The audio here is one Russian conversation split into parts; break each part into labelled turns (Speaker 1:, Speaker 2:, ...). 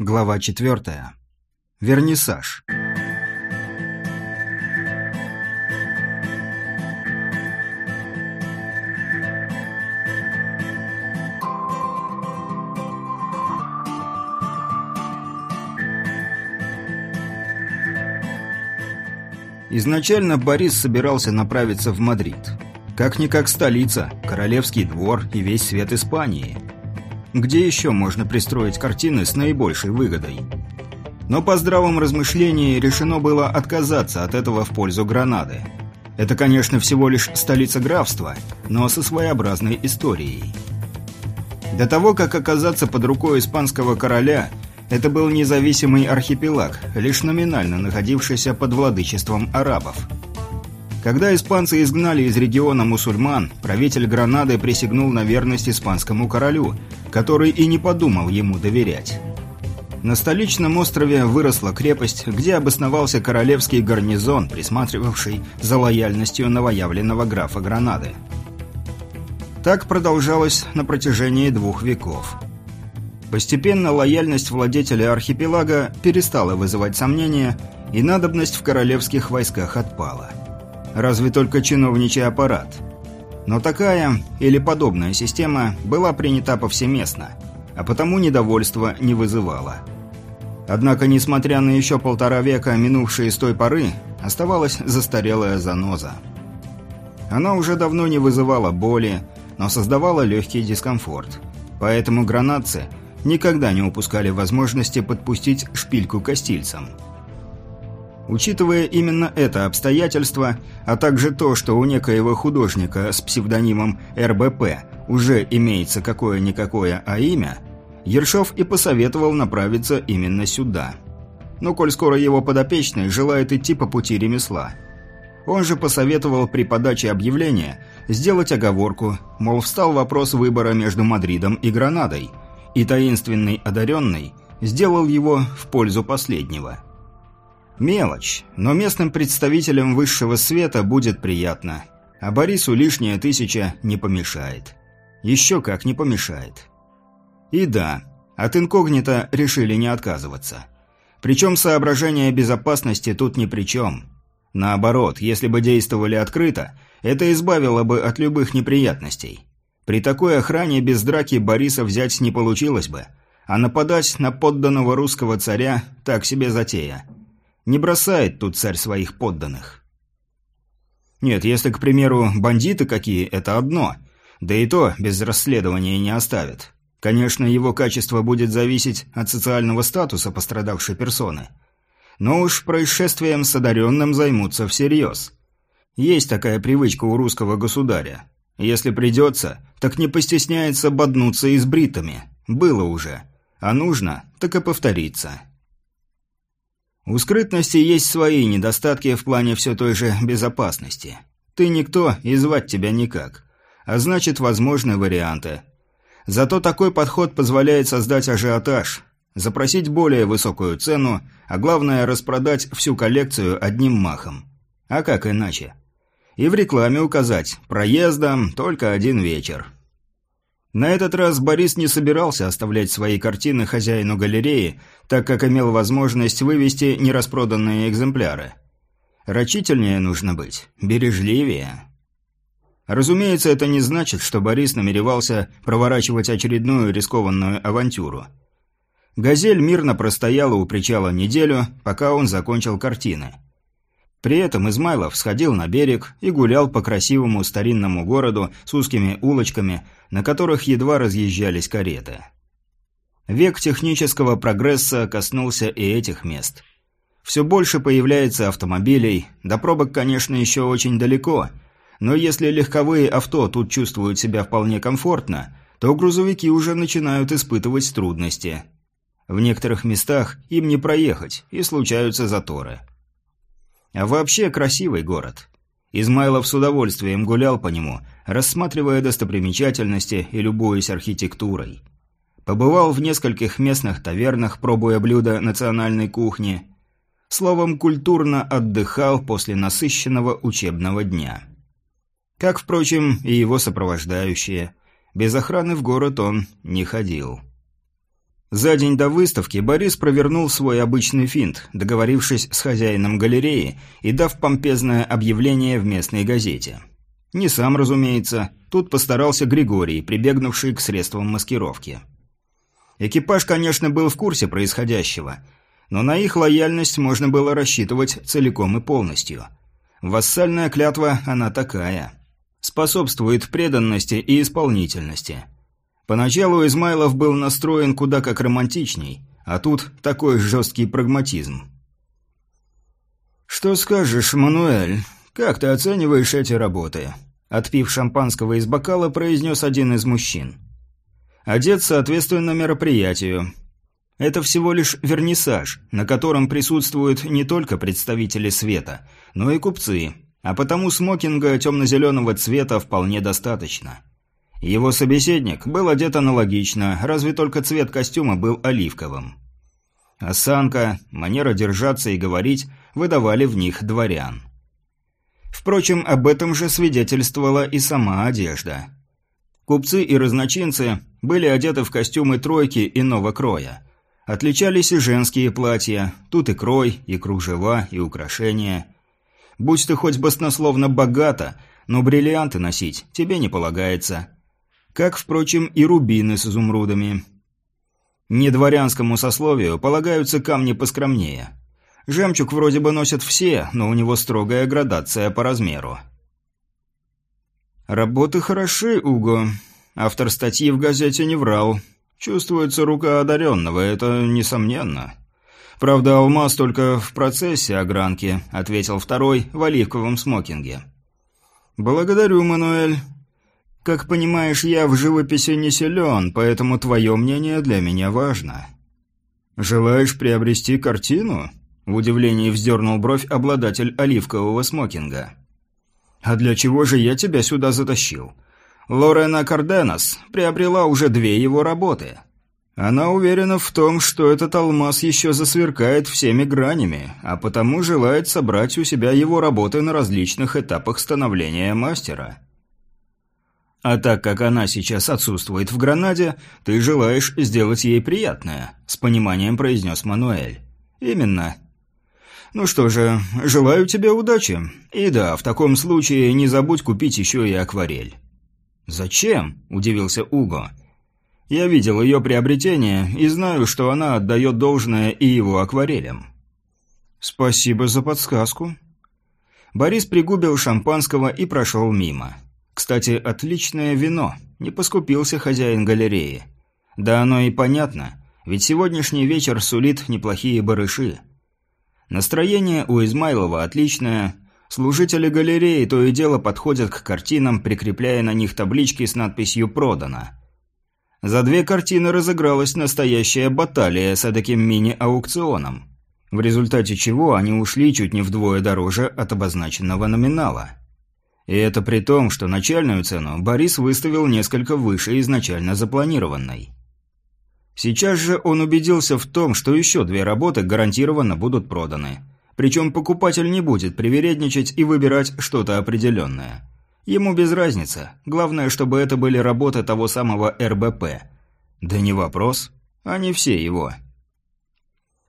Speaker 1: Глава четвертая. Вернисаж. Изначально Борис собирался направиться в Мадрид. Как-никак столица, королевский двор и весь свет Испании – где еще можно пристроить картины с наибольшей выгодой? Но по здравом размышлении решено было отказаться от этого в пользу Гранады. Это, конечно, всего лишь столица графства, но со своеобразной историей. До того, как оказаться под рукой испанского короля, это был независимый архипелаг, лишь номинально находившийся под владычеством арабов. Когда испанцы изгнали из региона мусульман, правитель Гранады присягнул на верность испанскому королю – который и не подумал ему доверять. На столичном острове выросла крепость, где обосновался королевский гарнизон, присматривавший за лояльностью новоявленного графа Гранады. Так продолжалось на протяжении двух веков. Постепенно лояльность владетеля архипелага перестала вызывать сомнения, и надобность в королевских войсках отпала. Разве только чиновничий аппарат – но такая или подобная система была принята повсеместно, а потому недовольства не вызывала. Однако, несмотря на еще полтора века, минувшие с той поры, оставалась застарелая заноза. Она уже давно не вызывала боли, но создавала легкий дискомфорт. Поэтому гранатцы никогда не упускали возможности подпустить шпильку костильцам – Учитывая именно это обстоятельство, а также то, что у некоего художника с псевдонимом РБП уже имеется какое-никакое а имя, Ершов и посоветовал направиться именно сюда. Но коль скоро его подопечный желает идти по пути ремесла. Он же посоветовал при подаче объявления сделать оговорку, мол, встал вопрос выбора между Мадридом и Гранадой, и таинственный одаренный сделал его в пользу последнего – Мелочь, но местным представителям высшего света будет приятно. А Борису лишняя тысяча не помешает. Еще как не помешает. И да, от инкогнито решили не отказываться. Причем соображения безопасности тут ни при чем. Наоборот, если бы действовали открыто, это избавило бы от любых неприятностей. При такой охране без драки Бориса взять не получилось бы, а нападать на подданного русского царя – так себе затея – не бросает тут царь своих подданных. Нет, если, к примеру, бандиты какие, это одно. Да и то без расследования не оставят. Конечно, его качество будет зависеть от социального статуса пострадавшей персоны. Но уж происшествием с одаренным займутся всерьез. Есть такая привычка у русского государя. Если придется, так не постесняется боднуться и с бритами. Было уже. А нужно, так и повторится. У скрытности есть свои недостатки в плане все той же безопасности. Ты никто и звать тебя никак. А значит, возможны варианты. Зато такой подход позволяет создать ажиотаж, запросить более высокую цену, а главное распродать всю коллекцию одним махом. А как иначе? И в рекламе указать «проездом только один вечер». На этот раз Борис не собирался оставлять свои картины хозяину галереи, так как имел возможность вывести нераспроданные экземпляры. Рачительнее нужно быть, бережливее. Разумеется, это не значит, что Борис намеревался проворачивать очередную рискованную авантюру. «Газель» мирно простояла у причала неделю, пока он закончил картины. При этом Измайлов сходил на берег и гулял по красивому старинному городу с узкими улочками, на которых едва разъезжались кареты. Век технического прогресса коснулся и этих мест. Все больше появляется автомобилей, до пробок, конечно, еще очень далеко, но если легковые авто тут чувствуют себя вполне комфортно, то грузовики уже начинают испытывать трудности. В некоторых местах им не проехать, и случаются заторы. А вообще красивый город. Измайлов с удовольствием гулял по нему, рассматривая достопримечательности и любуясь архитектурой. Побывал в нескольких местных тавернах, пробуя блюда национальной кухни. Словом, культурно отдыхал после насыщенного учебного дня. Как, впрочем, и его сопровождающие. Без охраны в город он не ходил. За день до выставки Борис провернул свой обычный финт, договорившись с хозяином галереи и дав помпезное объявление в местной газете. Не сам, разумеется, тут постарался Григорий, прибегнувший к средствам маскировки. Экипаж, конечно, был в курсе происходящего, но на их лояльность можно было рассчитывать целиком и полностью. Вассальная клятва, она такая. Способствует преданности и исполнительности – Поначалу Измайлов был настроен куда как романтичней, а тут такой жесткий прагматизм. «Что скажешь, Мануэль? Как ты оцениваешь эти работы?» Отпив шампанского из бокала, произнес один из мужчин. «Одет соответственно мероприятию. Это всего лишь вернисаж, на котором присутствуют не только представители света, но и купцы, а потому смокинга темно-зеленого цвета вполне достаточно». Его собеседник был одет аналогично, разве только цвет костюма был оливковым. Осанка, манера держаться и говорить выдавали в них дворян. Впрочем, об этом же свидетельствовала и сама одежда. Купцы и разночинцы были одеты в костюмы тройки иного кроя. Отличались и женские платья, тут и крой, и кружева, и украшения. Будь ты хоть баснословно богата, но бриллианты носить тебе не полагается – как, впрочем, и рубины с изумрудами. Недворянскому сословию полагаются камни поскромнее. Жемчуг вроде бы носят все, но у него строгая градация по размеру. «Работы хороши, Уго. Автор статьи в газете не врал. Чувствуется рука одаренного, это несомненно. Правда, алмаз только в процессе огранки», — ответил второй в оливковом смокинге. «Благодарю, Мануэль. Как понимаешь, я в живописи не силен, поэтому твое мнение для меня важно. Желаешь приобрести картину? В удивлении вздернул бровь обладатель оливкового смокинга. А для чего же я тебя сюда затащил? Лорена Карденас приобрела уже две его работы. Она уверена в том, что этот алмаз еще засверкает всеми гранями, а потому желает собрать у себя его работы на различных этапах становления мастера. А так как она сейчас отсутствует в Гранаде, ты желаешь сделать ей приятное», — с пониманием произнес Мануэль. «Именно». «Ну что же, желаю тебе удачи. И да, в таком случае не забудь купить еще и акварель». «Зачем?» – удивился Уго. «Я видел ее приобретение и знаю, что она отдает должное и его акварелям». «Спасибо за подсказку». Борис пригубил шампанского и прошел мимо. Кстати, отличное вино. Не поскупился хозяин галереи. Да оно и понятно, ведь сегодняшний вечер сулит неплохие барыши. Настроение у Измайлова отличное. Служители галереи то и дело подходят к картинам, прикрепляя на них таблички с надписью «Продано». За две картины разыгралась настоящая баталия с таким мини-аукционом, в результате чего они ушли чуть не вдвое дороже от обозначенного номинала. И это при том, что начальную цену Борис выставил несколько выше изначально запланированной. Сейчас же он убедился в том, что еще две работы гарантированно будут проданы. Причем покупатель не будет привередничать и выбирать что-то определенное. Ему без разницы. Главное, чтобы это были работы того самого РБП. Да не вопрос. Они все его.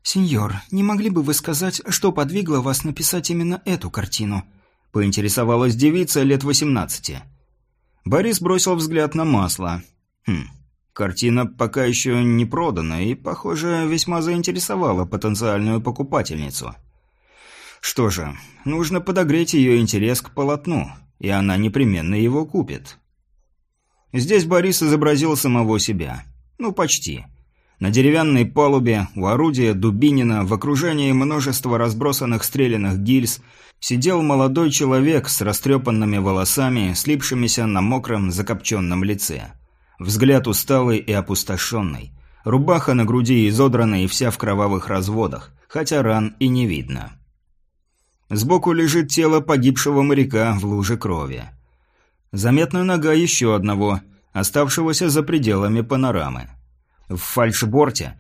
Speaker 2: «Сеньор, не могли бы вы сказать, что подвигло вас написать именно эту картину?» – поинтересовалась девица лет восемнадцати. Борис бросил взгляд на масло. Хм, картина пока еще не продана и, похоже, весьма заинтересовала потенциальную покупательницу. Что же, нужно подогреть ее интерес к полотну, и она непременно его купит. Здесь Борис изобразил самого себя. Ну, почти. На деревянной палубе, у орудия Дубинина, в окружении множества разбросанных стрелянных гильз – сидел молодой человек с растрепанными волосами, слипшимися на мокром закопченном лице. Взгляд усталый и опустошенный. Рубаха на груди изодрана и вся в кровавых разводах, хотя ран и не видно. Сбоку лежит тело погибшего моряка в луже крови. Заметна нога еще одного, оставшегося за пределами панорамы. В фальшборте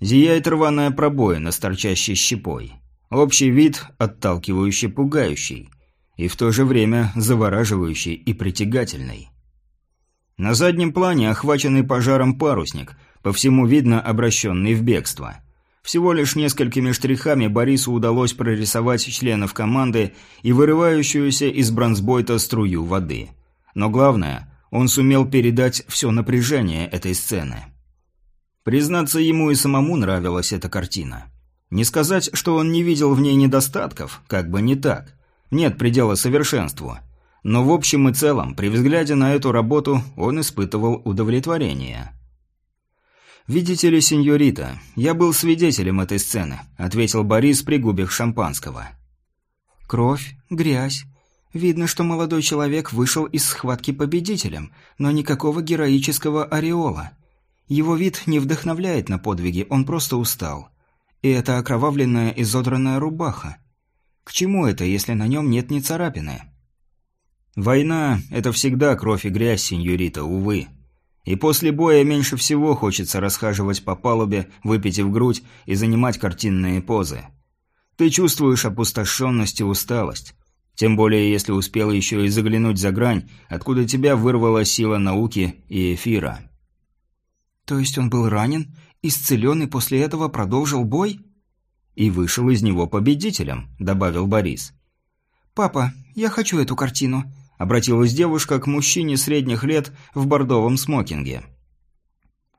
Speaker 2: зияет рваная пробоина с торчащей щепой. Общий вид отталкивающий, пугающий, и в то же время завораживающий и притягательный. На заднем плане охваченный пожаром парусник,
Speaker 1: по всему видно обращенный в бегство. Всего лишь несколькими штрихами Борису удалось прорисовать членов команды и вырывающуюся из бронзбойта струю воды. Но главное, он сумел передать все напряжение этой сцены. Признаться, ему и самому нравилась эта картина. Не сказать, что он не видел в ней недостатков, как бы не так. Нет предела совершенству. Но в общем и целом, при взгляде на эту работу, он испытывал удовлетворение. «Видите ли, сеньорита, я был свидетелем этой сцены», — ответил Борис, пригубив шампанского.
Speaker 2: «Кровь, грязь. Видно, что молодой человек вышел из схватки победителем, но никакого героического ореола. Его вид не вдохновляет на подвиги, он просто устал. И это окровавленная изодранная рубаха. К чему это, если на нем нет ни царапины?»
Speaker 1: «Война — это всегда кровь и грязь, сеньорита, увы», и после боя меньше всего хочется расхаживать по палубе, выпитив грудь и занимать картинные позы. Ты чувствуешь опустошенность и усталость. Тем более, если успел еще и заглянуть за грань, откуда тебя вырвала сила науки и эфира.
Speaker 2: То есть он был ранен, исцелен и после этого продолжил бой?
Speaker 1: И вышел из него победителем, добавил Борис.
Speaker 2: «Папа, я хочу эту картину», –
Speaker 1: обратилась девушка к мужчине средних лет в бордовом смокинге.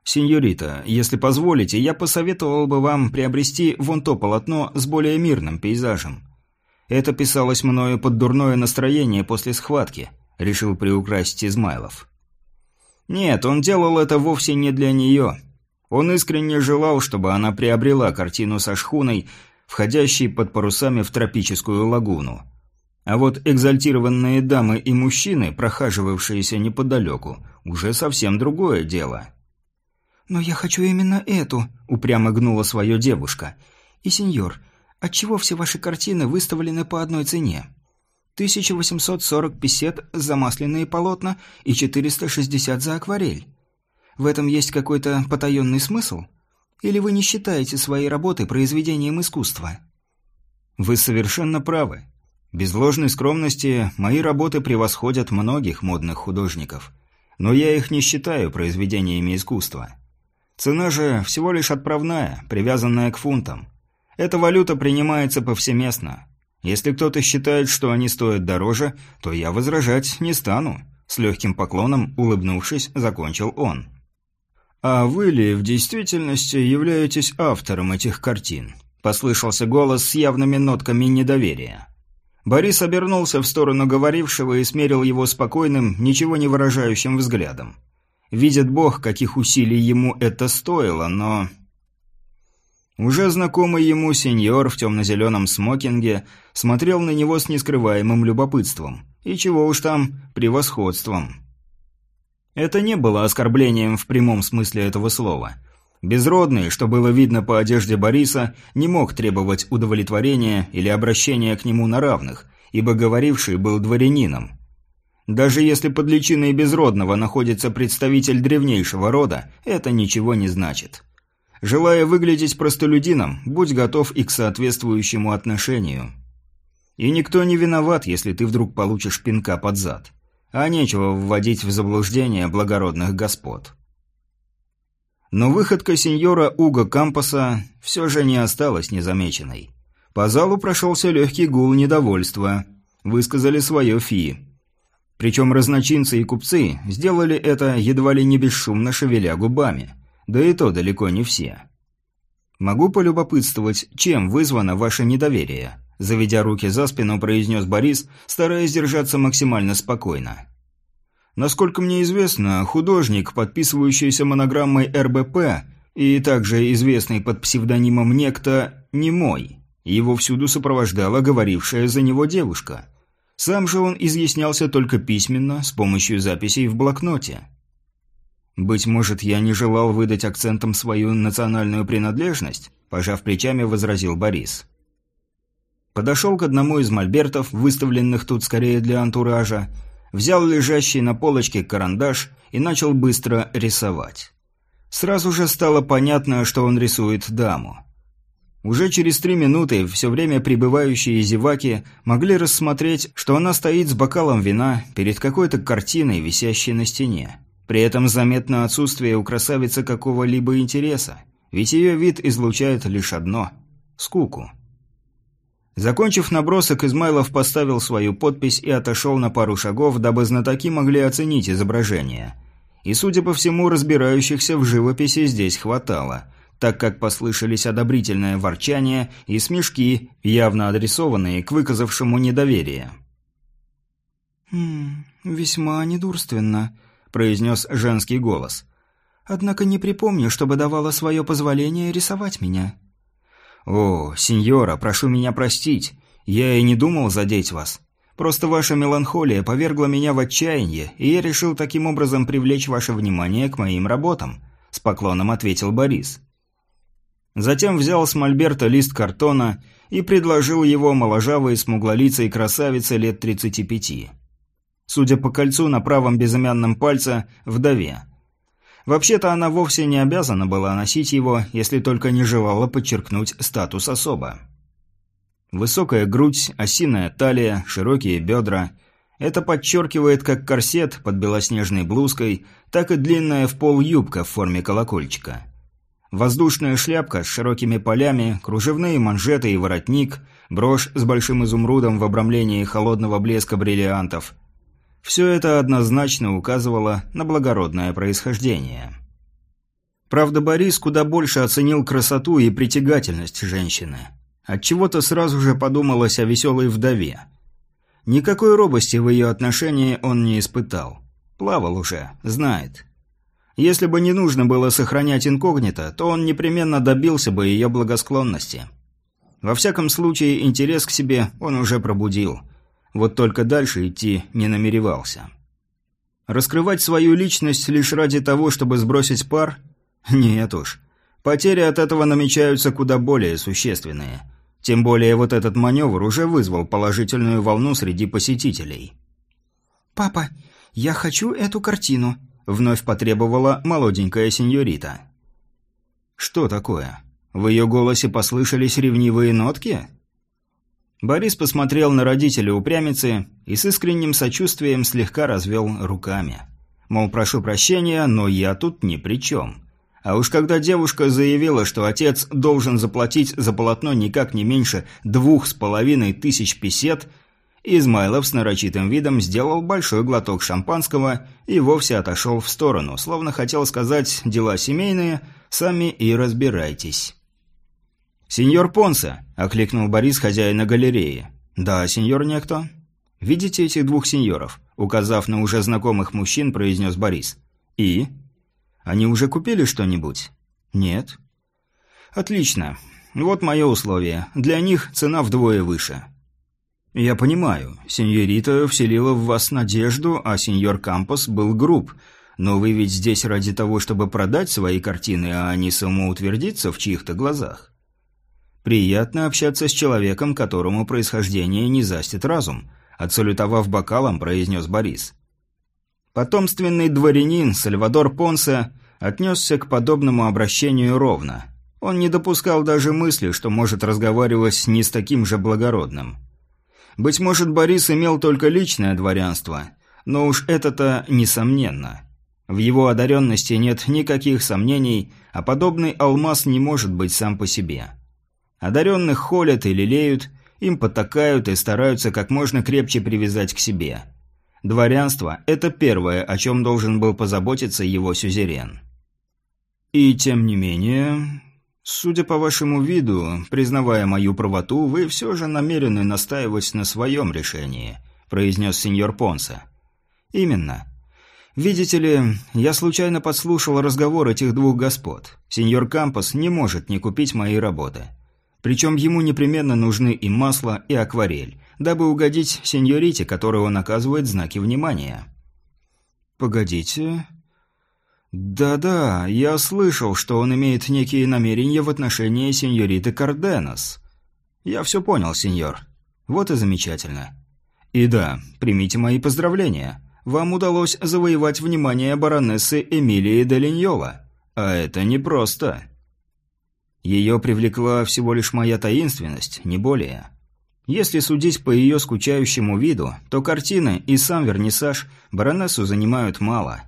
Speaker 1: «Сеньорита, если позволите, я посоветовал бы вам приобрести вон то полотно с более мирным пейзажем. Это писалось мною под дурное настроение после схватки», – решил приукрасить Измайлов. «Нет, он делал это вовсе не для нее. Он искренне желал, чтобы она приобрела картину со шхуной, входящей под парусами в тропическую лагуну. А вот экзальтированные дамы и мужчины, прохаживавшиеся неподалеку, уже совсем другое дело.
Speaker 2: «Но я хочу именно эту», — упрямо гнула свое девушка. «И, сеньор, отчего все ваши картины выставлены по одной цене? 1840 песет за масляные полотна и 460 за акварель. В этом есть какой-то потаенный смысл? Или вы не считаете свои работы произведением искусства?»
Speaker 1: «Вы совершенно правы. Без ложной скромности, мои работы превосходят многих модных художников. Но я их не считаю произведениями искусства. Цена же всего лишь отправная, привязанная к фунтам. Эта валюта принимается повсеместно. Если кто-то считает, что они стоят дороже, то я возражать не стану. С легким поклоном, улыбнувшись, закончил он. «А вы ли в действительности являетесь автором этих картин?» Послышался голос с явными нотками недоверия. Борис обернулся в сторону говорившего и смерил его спокойным, ничего не выражающим взглядом. Видит Бог, каких усилий ему это стоило, но... Уже знакомый ему сеньор в темно-зеленом смокинге смотрел на него с нескрываемым любопытством. И чего уж там, превосходством. Это не было оскорблением в прямом смысле этого слова – Безродный, что было видно по одежде Бориса, не мог требовать удовлетворения или обращения к нему на равных, ибо говоривший был дворянином. Даже если под личиной безродного находится представитель древнейшего рода, это ничего не значит. Желая выглядеть простолюдином, будь готов и к соответствующему отношению. И никто не виноват, если ты вдруг получишь пинка под зад. А нечего вводить в заблуждение благородных господ. Но выходка сеньора Уго Кампаса все же не осталась незамеченной. По залу прошелся легкий гул недовольства. Высказали свое фи. Причем разночинцы и купцы сделали это едва ли не бесшумно шевеля губами. Да и то далеко не все. «Могу полюбопытствовать, чем вызвано ваше недоверие?» Заведя руки за спину, произнес Борис, стараясь держаться максимально спокойно. Насколько мне известно, художник, подписывающийся монограммой РБП и также известный под псевдонимом некто не мой. Его всюду сопровождала говорившая за него девушка. Сам же он изъяснялся только письменно, с помощью записей в блокноте. «Быть может, я не желал выдать акцентом свою национальную принадлежность?» – пожав плечами, возразил Борис. Подошел к одному из мольбертов, выставленных тут скорее для антуража, взял лежащий на полочке карандаш и начал быстро рисовать. Сразу же стало понятно, что он рисует даму. Уже через три минуты все время пребывающие зеваки могли рассмотреть, что она стоит с бокалом вина перед какой-то картиной, висящей на стене. При этом заметно отсутствие у красавицы какого-либо интереса, ведь ее вид излучает лишь одно – скуку. Закончив набросок, Измайлов поставил свою подпись и отошел на пару шагов, дабы знатоки могли оценить изображение. И, судя по всему, разбирающихся в живописи здесь хватало, так как послышались одобрительное ворчание и смешки, явно адресованные к выказавшему недоверие.
Speaker 2: «Хм, весьма недурственно», – произнес женский голос. «Однако не припомню, чтобы давала свое позволение рисовать меня».
Speaker 1: «О, сеньора, прошу меня простить. Я и не думал задеть вас. Просто ваша меланхолия повергла меня в отчаяние, и я решил таким образом привлечь ваше внимание к моим работам», – с поклоном ответил Борис. Затем взял с мольберта лист картона и предложил его моложавой смуглолицей красавице лет 35. Судя по кольцу на правом безымянном пальце, вдове. Вообще-то она вовсе не обязана была носить его, если только не желала подчеркнуть статус особа. Высокая грудь, осиная талия, широкие бедра – это подчеркивает как корсет под белоснежной блузкой, так и длинная в пол юбка в форме колокольчика. Воздушная шляпка с широкими полями, кружевные манжеты и воротник, брошь с большим изумрудом в обрамлении холодного блеска бриллиантов – все это однозначно указывало на благородное происхождение. Правда, Борис куда больше оценил красоту и притягательность женщины. Отчего-то сразу же подумалось о веселой вдове. Никакой робости в ее отношении он не испытал. Плавал уже, знает. Если бы не нужно было сохранять инкогнито, то он непременно добился бы ее благосклонности. Во всяком случае, интерес к себе он уже пробудил – вот только дальше идти не намеревался. Раскрывать свою личность лишь ради того, чтобы сбросить пар? Нет уж. Потери от этого намечаются куда более существенные. Тем более вот этот маневр уже вызвал положительную волну среди посетителей.
Speaker 2: «Папа, я хочу эту картину», —
Speaker 1: вновь потребовала молоденькая сеньорита. «Что такое? В ее голосе послышались ревнивые нотки?» Борис посмотрел на родителя упрямицы и с искренним сочувствием слегка развел руками. Мол, прошу прощения, но я тут ни при чем. А уж когда девушка заявила, что отец должен заплатить за полотно никак не меньше двух с половиной тысяч песет, Измайлов с нарочитым видом сделал большой глоток шампанского и вовсе отошел в сторону, словно хотел сказать «дела семейные, сами и разбирайтесь». «Сеньор Понсе!» – окликнул Борис хозяина галереи. «Да, сеньор некто?» «Видите этих двух сеньоров?» – указав на уже знакомых мужчин, произнес Борис. «И?» «Они уже купили что-нибудь?» «Нет». «Отлично. Вот мое условие. Для них цена вдвое выше». «Я понимаю. Сеньорита вселила в вас надежду, а сеньор Кампос был груб. Но вы ведь здесь ради того, чтобы продать свои картины, а не самоутвердиться в чьих-то глазах». Приятно общаться с человеком, которому происхождение не застит разум, отсалютовав бокалом, произнес Борис. Потомственный дворянин Сальвадор Понсе отнесся к подобному обращению ровно. Он не допускал даже мысли, что может разговаривать не с таким же благородным. Быть может, Борис имел только личное дворянство, но уж это-то несомненно. В его одаренности нет никаких сомнений, а подобный алмаз не может быть сам по себе. Одаренных холят и лелеют, им потакают и стараются как можно крепче привязать к себе. Дворянство – это первое, о чем должен был позаботиться его сюзерен. И тем не менее, судя по вашему виду, признавая мою правоту, вы все же намерены настаивать на своем решении, произнес сеньор Понса. Именно. Видите ли, я случайно подслушал разговор этих двух господ. Сеньор Кампос не может не купить мои работы. Причем ему непременно нужны и масло, и акварель, дабы угодить сеньорите, которой он оказывает знаки внимания. «Погодите...» «Да-да, я слышал, что он имеет некие намерения в отношении сеньориты Карденос. Я все понял, сеньор. Вот и замечательно. И да, примите мои поздравления. Вам удалось завоевать внимание баронессы Эмилии де Линьола. А это непросто». Ее привлекла всего лишь моя таинственность, не более. Если судить по ее скучающему виду, то картины и сам вернисаж баронессу занимают мало.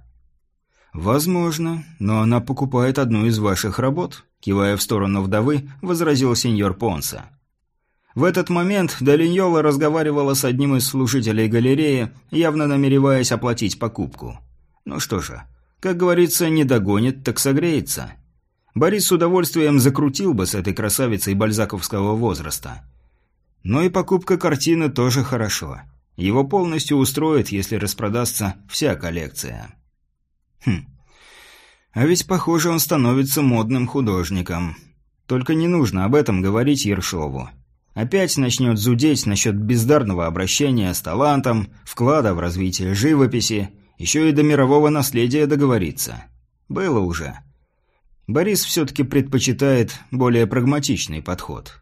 Speaker 1: «Возможно, но она покупает одну из ваших работ», – кивая в сторону вдовы, возразил сеньор Понса. В этот момент Долиньола разговаривала с одним из служителей галереи, явно намереваясь оплатить покупку. Ну что же, как говорится, не догонит, так согреется. Борис с удовольствием закрутил бы с этой красавицей бальзаковского возраста. Но и покупка картины тоже хорошо. Его полностью устроит, если распродастся вся коллекция. Хм. А ведь, похоже, он становится модным художником. Только не нужно об этом говорить Ершову. Опять начнет зудеть насчет бездарного обращения с талантом, вклада в развитие живописи, еще и до мирового наследия договориться. Было уже. Борис все-таки предпочитает более прагматичный подход.